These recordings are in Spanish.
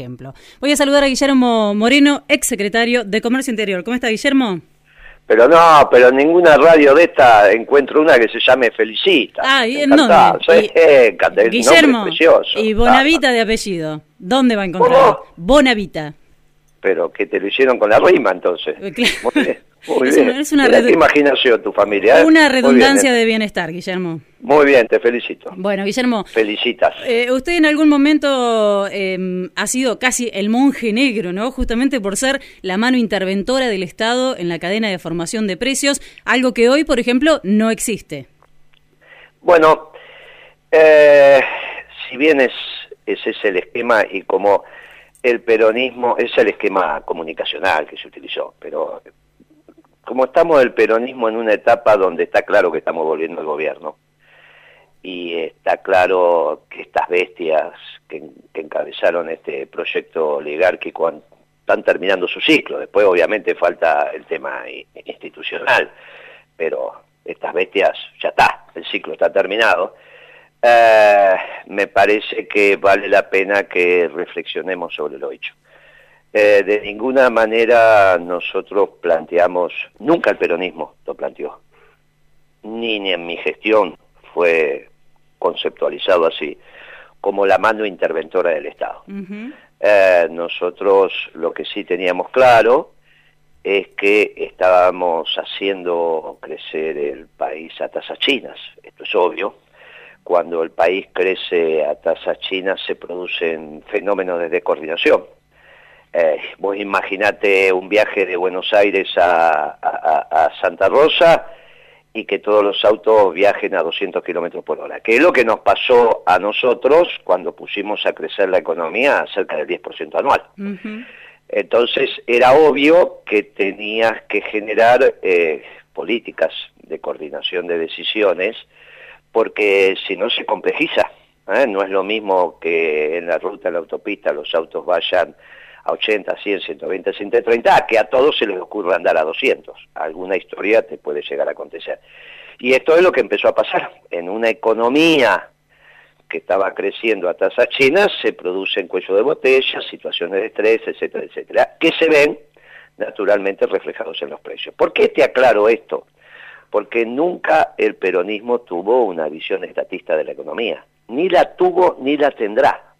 ejemplo. Voy a saludar a Guillermo Moreno, ex secretario de Comercio Interior. ¿Cómo está, Guillermo? Pero no, pero en ninguna radio de esta encuentro una que se llame Felicita. Ah, ¿y en dónde? Soy, eh, Guillermo, y Bonavita de apellido. ¿Dónde va a encontrar? ¿Cómo? Bonavita. Pero que te lo hicieron con la rima, entonces. Eh, claro. Muy bien. Muy Es bien. una- es una redu- imaginación tu familia. ¿eh? Una Muy bien, redundancia ¿eh? de bienestar, Guillermo. Muy bien, te felicito. Bueno, Guillermo, Felicitas. eh, usted en algún momento eh, ha sido casi el monje negro, ¿no? Justamente por ser la mano interventora del Estado en la cadena de formación de precios, algo que hoy, por ejemplo, no existe. Bueno, eh, si bien es, ese es el esquema y como el peronismo es el esquema comunicacional que se utilizó, pero como estamos el peronismo en una etapa donde está claro que estamos volviendo al gobierno y está claro que estas bestias que, encabezaron este proyecto oligárquico han- están terminando su ciclo. Después obviamente falta el tema institucional, pero estas bestias ya está, el ciclo está terminado. Eh, me parece que vale la pena que reflexionemos sobre lo hecho. Eh, de ninguna manera nosotros planteamos, nunca el peronismo lo planteó, ni en mi gestión fue conceptualizado así, como la mano interventora del Estado. Eh, nosotros lo que sí teníamos claro es que estábamos haciendo crecer el país a tasas chinas, esto es obvio. Cuando el país crece a tasas chinas se producen fenómenos de descoordinación. Eh, vos imaginate un viaje de Buenos Aires a, a- a- a Santa Rosa y que todos los autos viajen a 200 kilómetros por hora, que es lo que nos pasó a nosotros cuando pusimos a crecer la economía a cerca del 10% anual. Entonces era obvio que tenías que generar eh, políticas de coordinación de decisiones, porque si no se complejiza. ¿eh? No es lo mismo que en la ruta, en la autopista, los autos vayan a 80, 100, 120, 130, que a todos se les ocurra andar a 200. Alguna historia te puede llegar a acontecer. Y esto es lo que empezó a pasar. En una economía que estaba creciendo a tasas chinas, se producen cuello de botella, situaciones de estrés, etcétera, etcétera, que se ven naturalmente reflejados en los precios. ¿Por qué te aclaro esto? Porque nunca el peronismo tuvo una visión estatista de la economía, ni la tuvo ni la tendrá.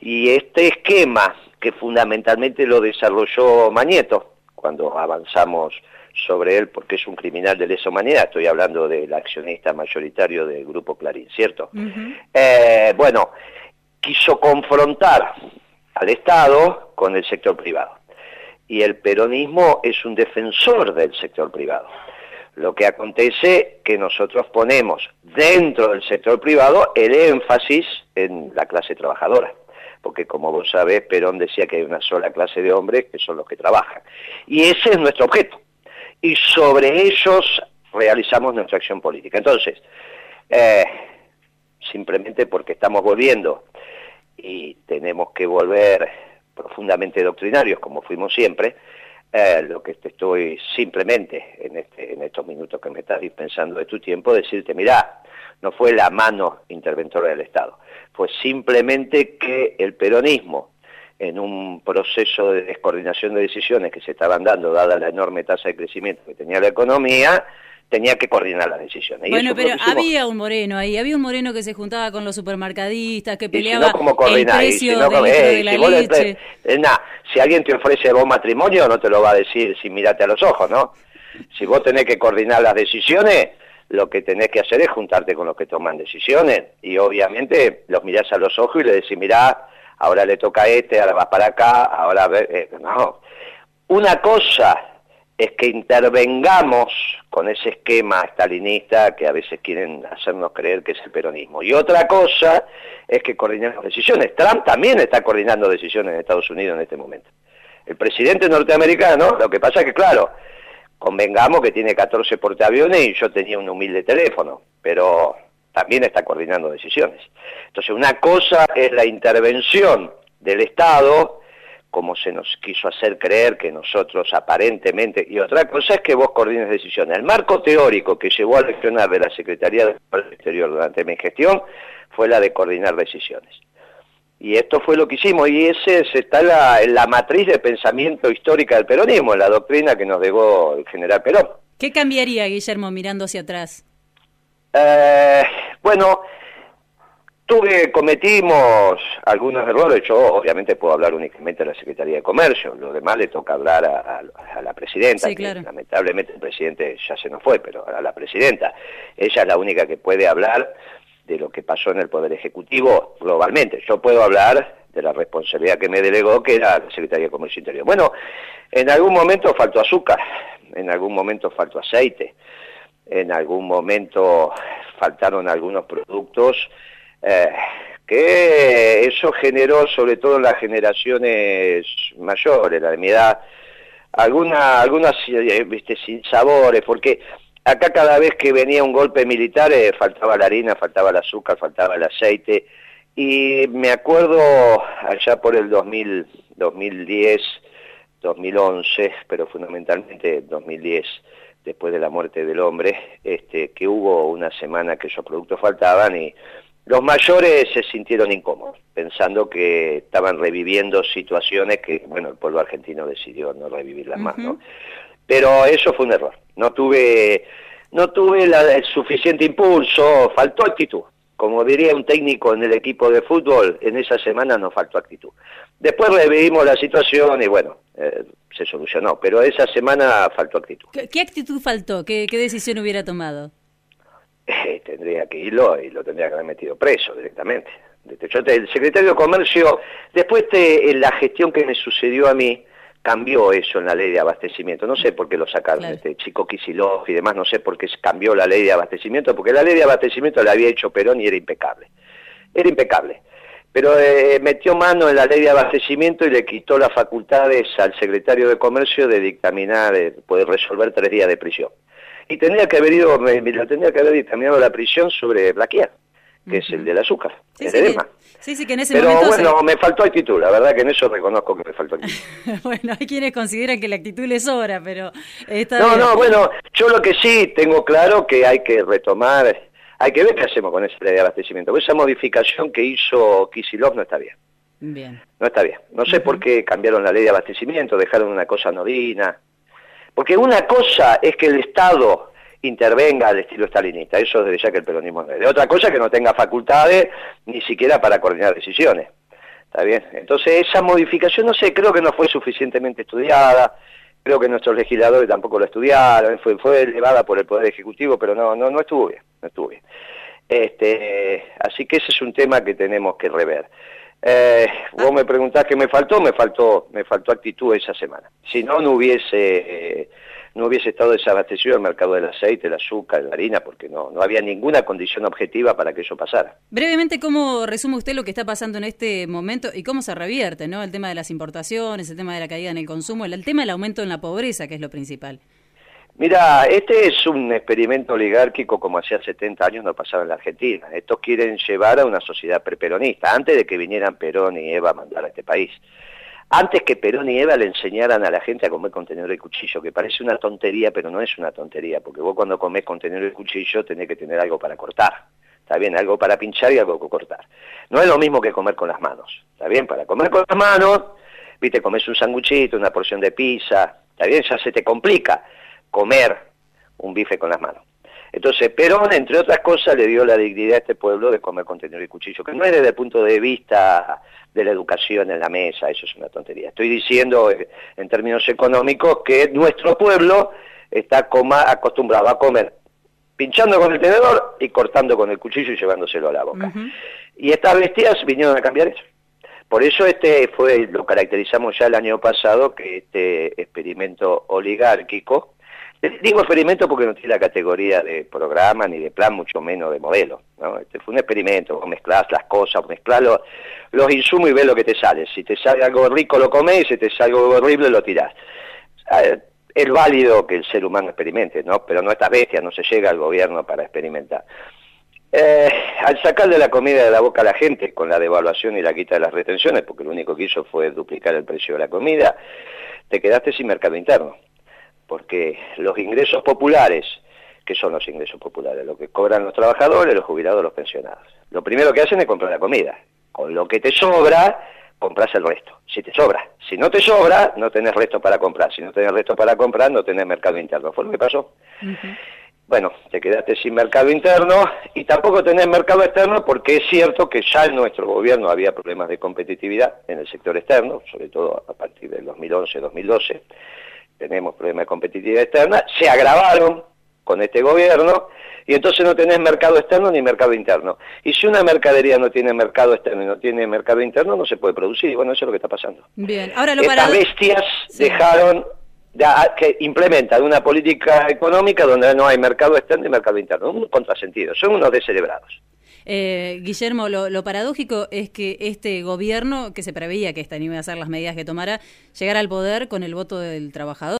Y este esquema, que fundamentalmente lo desarrolló Mañeto, cuando avanzamos sobre él, porque es un criminal de lesa humanidad, estoy hablando del accionista mayoritario del Grupo Clarín, ¿cierto? Eh, bueno, quiso confrontar al Estado con el sector privado. Y el peronismo es un defensor del sector privado. Lo que acontece que nosotros ponemos dentro del sector privado el énfasis en la clase trabajadora. Porque como vos sabés, Perón decía que hay una sola clase de hombres que son los que trabajan. Y ese es nuestro objeto. Y sobre ellos realizamos nuestra acción política. Entonces, eh, simplemente porque estamos volviendo y tenemos que volver profundamente doctrinarios como fuimos siempre, eh, lo que te estoy simplemente en, este, en estos minutos que me estás dispensando de tu tiempo, decirte, mirá, no fue la mano interventora del Estado, fue simplemente que el peronismo, en un proceso de descoordinación de decisiones que se estaban dando, dada la enorme tasa de crecimiento que tenía la economía, tenía que coordinar las decisiones. Bueno, pero había un moreno ahí, había un moreno que se juntaba con los supermercadistas, que Y si peleaba no, si no, del ¿cómo- litro eh, de la si vos le leche. pre- eh, nah, si alguien te ofrece vos matrimonio, no te lo va a decir sin mirarte a los ojos, ¿no? Si vos tenés que coordinar las decisiones, lo que tenés que hacer es juntarte con los que toman decisiones y obviamente los mirás a los ojos y le decís, mirá, ahora le toca a este, ahora vas para acá, ahora... ve- eh, no. Una cosa es que intervengamos con ese esquema stalinista que a veces quieren hacernos creer que es el peronismo. Y otra cosa es que coordinemos decisiones. Trump también está coordinando decisiones en Estados Unidos en este momento. El presidente norteamericano, lo que pasa es que, claro, convengamos que tiene 14 portaaviones y yo tenía un humilde teléfono, pero también está coordinando decisiones. Entonces, una cosa es la intervención del Estado como se nos quiso hacer creer que nosotros aparentemente, y otra cosa es que vos coordines decisiones. El marco teórico que llevó a gestionar de la Secretaría de Comercio Exterior durante mi gestión fue la de coordinar decisiones. Y esto fue lo que hicimos, y ese está la, la matriz de pensamiento histórica del peronismo, la doctrina que nos dejó el general Perón. ¿Qué cambiaría, Guillermo, mirando hacia atrás? Eh, bueno, tuve, cometimos algunos errores, yo obviamente puedo hablar únicamente de la Secretaría de Comercio, lo demás le toca hablar a, la presidenta, lamentablemente el presidente ya se nos fue, pero a la presidenta, ella es la única que puede hablar de lo que pasó en el Poder Ejecutivo globalmente. Yo puedo hablar de la responsabilidad que me delegó, que era la Secretaría de Comercio Interior. Bueno, en algún momento faltó azúcar, en algún momento faltó aceite, en algún momento faltaron algunos productos, eh, que eso generó, sobre todo en las generaciones mayores, la de mi edad, alguna, algunas eh, viste, sin sabores, porque acá cada vez que venía un golpe militar eh, faltaba la harina, faltaba el azúcar, faltaba el aceite, y me acuerdo allá por el 2000, 2010, 2011, pero fundamentalmente 2010, después de la muerte del hombre, este, que hubo una semana que esos productos faltaban y los mayores se sintieron incómodos, pensando que estaban reviviendo situaciones que, bueno, el pueblo argentino decidió no revivirlas más, ¿no? Pero eso fue un error. No tuve, no tuve el suficiente impulso, faltó actitud. Como diría un técnico en el equipo de fútbol, en esa semana nos faltó actitud. Después revivimos la situación y bueno, eh, se solucionó, pero esa semana faltó actitud. ¿Qué, actitud faltó? ¿Qué, decisión hubiera tomado? Eh, tendría que irlo y lo tendría que haber metido preso directamente. el secretario de Comercio, después de la gestión que me sucedió a mí, cambió eso en la ley de abastecimiento. No sé por qué lo sacaron, este chico Kisilov y demás, no sé por qué cambió la ley de abastecimiento, porque la ley de abastecimiento la había hecho Perón y era impecable. Era impecable pero eh, metió mano en la ley de abastecimiento y le quitó las facultades al secretario de Comercio de dictaminar, eh, poder resolver tres días de prisión. Y tendría que haber ido, me, tendría que haber dictaminado la prisión sobre Blaquier, que es el del azúcar, sí, el sí, Sí, sí, que en ese Pero momento bueno, me faltó actitud, la verdad que en eso reconozco que me faltó actitud. bueno, hay quienes consideran que la actitud les sobra, pero... Está no, no, bueno, yo lo que sí tengo claro que hay que retomar hay que ver qué hacemos con esa ley de abastecimiento. esa modificación que hizo Kisilov no está bien. Bien. No está bien. No sé por qué cambiaron la ley de abastecimiento, dejaron una cosa anodina. Porque una cosa es que el Estado intervenga al estilo stalinista, eso desde ya que el peronismo no es. De otra cosa que no tenga facultades ni siquiera para coordinar decisiones. ¿Está bien? Entonces esa modificación, no sé, creo que no fue suficientemente estudiada, creo que nuestros legisladores tampoco lo estudiaron, fue, fue elevada por el Poder Ejecutivo, pero no, no, no estuvo bien, no estuvo bien. Este, así que ese es un tema que tenemos que rever. Eh, vos me preguntás qué me faltó, me faltó, me faltó actitud esa semana. Si no, no hubiese no hubiese estado desabastecido el mercado del aceite, el azúcar, la harina, porque no, no había ninguna condición objetiva para que eso pasara. Brevemente, ¿cómo resume usted lo que está pasando en este momento y cómo se revierte, ¿no? El tema de las importaciones, el tema de la caída en el consumo, el, tema del aumento en la pobreza, que es lo principal. Mira, este es un experimento oligárquico como hacía 70 años no pasaba en la Argentina. Estos quieren llevar a una sociedad preperonista, antes de que vinieran Perón y Eva a mandar a este país. Antes que Perón y Eva le enseñaran a la gente a comer con tenedor y cuchillo, que parece una tontería, pero no es una tontería, porque vos cuando comés con tenedor y cuchillo tenés que tener algo para cortar. Está bien, algo para pinchar y algo para cortar. No es lo mismo que comer con las manos. Está bien, para comer con las manos, viste, comes un sanguchito, una porción de pizza, está bien, ya se te complica comer un bife con las manos. Entonces, Perón, entre otras cosas, le dio la dignidad a este pueblo de comer con tenedor y cuchillo, que no es desde el punto de vista de la educación en la mesa, eso es una tontería. Estoy diciendo, eh, en términos económicos, que nuestro pueblo está acostumbrado a comer pinchando con el tenedor y cortando con el cuchillo y llevándoselo a la boca. Y estas bestias vinieron a cambiar eso. Por eso este fue, lo caracterizamos ya el año pasado, que este experimento oligárquico, Digo experimento porque no tiene la categoría de programa ni de plan, mucho menos de modelo. ¿no? Este fue un experimento, vos las cosas, mezclás los, insumos y ves lo que te sale. Si te sale algo rico lo comes, si te sale algo horrible lo tirás. Es válido que el ser humano experimente, ¿no? pero no estas bestias, no se llega al gobierno para experimentar. Eh, al sacarle la comida de la boca a la gente con la devaluación y la quita de las retenciones, porque lo único que hizo fue duplicar el precio de la comida, te quedaste sin mercado interno porque los ingresos populares, ¿qué son los ingresos populares? Lo que cobran los trabajadores, los jubilados, los pensionados. Lo primero que hacen es comprar la comida. Con lo que te sobra, compras el resto. Si te sobra. Si no te sobra, no tenés resto para comprar. Si no tenés resto para comprar, no tenés mercado interno. Fue lo que pasó. Bueno, te quedaste sin mercado interno y tampoco tenés mercado externo porque es cierto que ya en nuestro gobierno había problemas de competitividad en el sector externo, sobre todo a partir del 2011-2012. Tenemos problemas de competitividad externa. Se agravaron con este gobierno y entonces no tenés mercado externo ni mercado interno. Y si una mercadería no tiene mercado externo y no tiene mercado interno, no se puede producir. Y bueno, eso es lo que está pasando. Bien, ahora lo Estas bestias dejaron que implementan una política económica donde no hay mercado externo y mercado interno. Un contrasentido, son unos descerebrados. Eh, Guillermo, lo, lo, paradójico es que este gobierno, que se preveía que esta iba a ser las medidas que tomara, llegara al poder con el voto del trabajador.